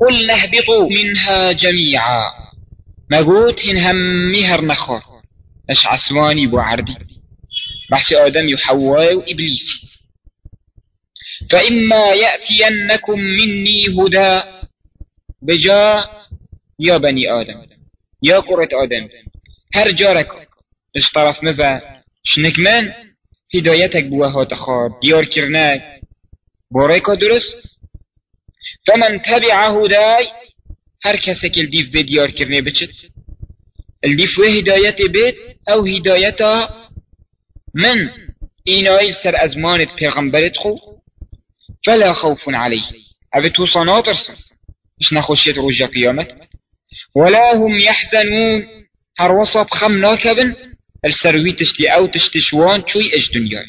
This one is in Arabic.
قل نهبطوا منها جميعا. ما قلت هن هم مهر نخور إش عسواني بو عردي. بحث آدم وحواء وإبليس فإما يأتينكم مني هدى. بجا يا بني آدم. يا قرة آدم. هر جارك. إش طرف مفا شنك من؟ هدايتك بوها تخار ديار كرناك بوريكا درست؟ فمن تبع هداي هر الدیف به دیار کرنه بچد الدیف و هدایت بید أو هدایتا من اینای سر ازمانت پیغمبرت خو فلا خوف عليه أو توصا ناطرسن مش نخشيت رجا قيامت ولا هم يحزنون هر وصب خم ناكبن السروي تشتي أو تشتشوان شوي اج دنيا